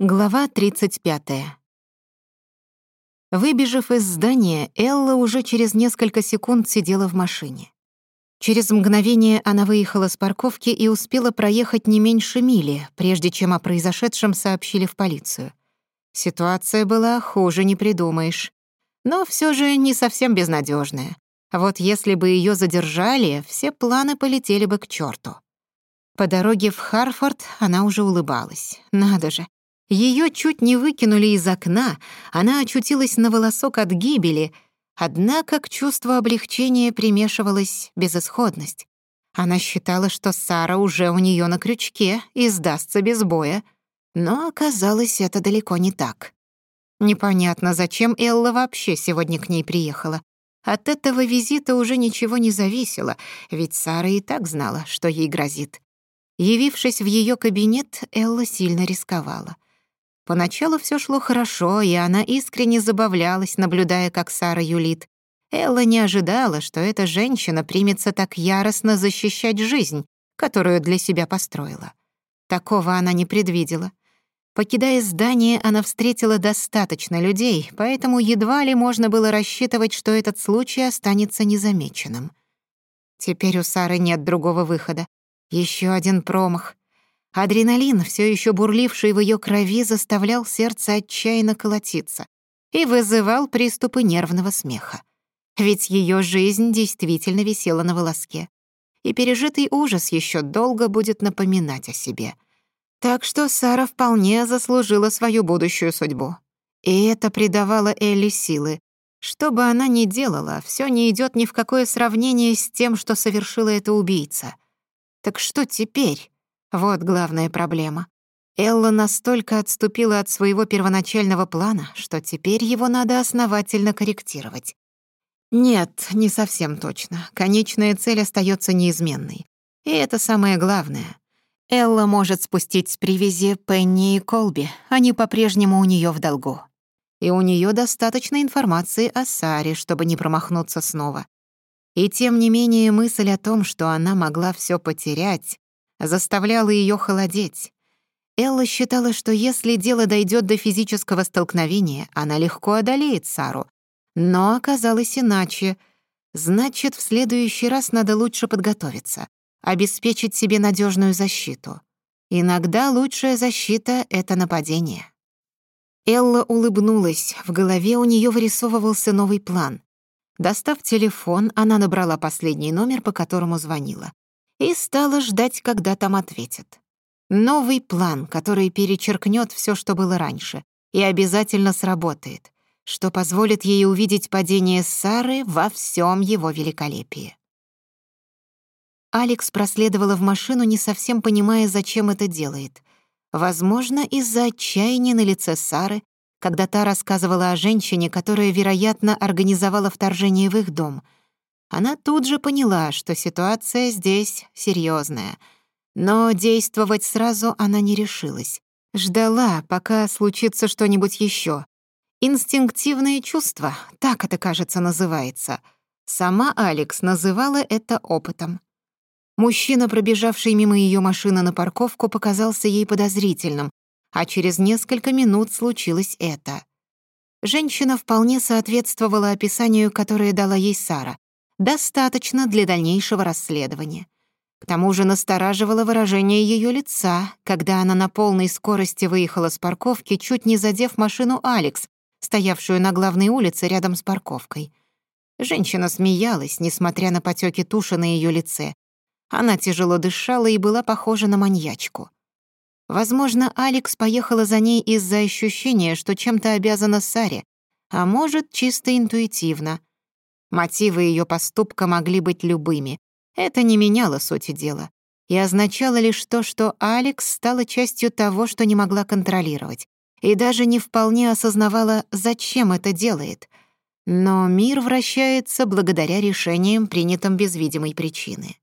Глава 35. Выбежав из здания, Элла уже через несколько секунд сидела в машине. Через мгновение она выехала с парковки и успела проехать не меньше мили, прежде чем о произошедшем сообщили в полицию. Ситуация была хуже не придумаешь. Но все же не совсем безнадежная. Вот если бы ее задержали, все планы полетели бы к черту. По дороге в Харфорд она уже улыбалась. Надо же, ее чуть не выкинули из окна, она очутилась на волосок от гибели, однако к чувству облегчения примешивалась безысходность. Она считала, что Сара уже у нее на крючке и сдастся без боя, но оказалось это далеко не так. Непонятно, зачем Элла вообще сегодня к ней приехала. От этого визита уже ничего не зависело, ведь Сара и так знала, что ей грозит. Явившись в ее кабинет, Элла сильно рисковала — Поначалу все шло хорошо, и она искренне забавлялась, наблюдая, как Сара юлит. Элла не ожидала, что эта женщина примется так яростно защищать жизнь, которую для себя построила. Такого она не предвидела. Покидая здание, она встретила достаточно людей, поэтому едва ли можно было рассчитывать, что этот случай останется незамеченным. Теперь у Сары нет другого выхода. Еще один промах, Адреналин, все еще бурливший в ее крови, заставлял сердце отчаянно колотиться и вызывал приступы нервного смеха. Ведь ее жизнь действительно висела на волоске. И пережитый ужас еще долго будет напоминать о себе. Так что Сара вполне заслужила свою будущую судьбу. И это придавало Элли силы. Что бы она ни делала, все не идет ни в какое сравнение с тем, что совершила эта убийца. Так что теперь? Вот главная проблема. Элла настолько отступила от своего первоначального плана, что теперь его надо основательно корректировать. Нет, не совсем точно. Конечная цель остается неизменной. И это самое главное. Элла может спустить с привязи Пенни и Колби, они по-прежнему у нее в долгу. И у нее достаточно информации о Саре, чтобы не промахнуться снова. И тем не менее мысль о том, что она могла все потерять, заставляла ее холодеть. Элла считала, что если дело дойдет до физического столкновения, она легко одолеет Сару. Но оказалось иначе. Значит, в следующий раз надо лучше подготовиться, обеспечить себе надежную защиту. Иногда лучшая защита — это нападение. Элла улыбнулась, в голове у нее вырисовывался новый план. Достав телефон, она набрала последний номер, по которому звонила. и стала ждать, когда там ответят. Новый план, который перечеркнет все, что было раньше, и обязательно сработает, что позволит ей увидеть падение Сары во всем его великолепии. Алекс проследовала в машину, не совсем понимая, зачем это делает. Возможно, из-за отчаяния на лице Сары, когда та рассказывала о женщине, которая, вероятно, организовала вторжение в их дом — Она тут же поняла, что ситуация здесь серьезная, Но действовать сразу она не решилась. Ждала, пока случится что-нибудь еще. Инстинктивные чувства, так это, кажется, называется. Сама Алекс называла это опытом. Мужчина, пробежавший мимо ее машины на парковку, показался ей подозрительным, а через несколько минут случилось это. Женщина вполне соответствовала описанию, которое дала ей Сара достаточно для дальнейшего расследования. К тому же настораживало выражение ее лица, когда она на полной скорости выехала с парковки, чуть не задев машину Алекс, стоявшую на главной улице рядом с парковкой. Женщина смеялась, несмотря на потеки туши на ее лице. Она тяжело дышала и была похожа на маньячку. Возможно, Алекс поехала за ней из-за ощущения, что чем-то обязана Саре, а может, чисто интуитивно. Мотивы ее поступка могли быть любыми. Это не меняло сути дела и означало лишь то, что Алекс стала частью того, что не могла контролировать, и даже не вполне осознавала, зачем это делает. Но мир вращается благодаря решениям, принятым без видимой причины.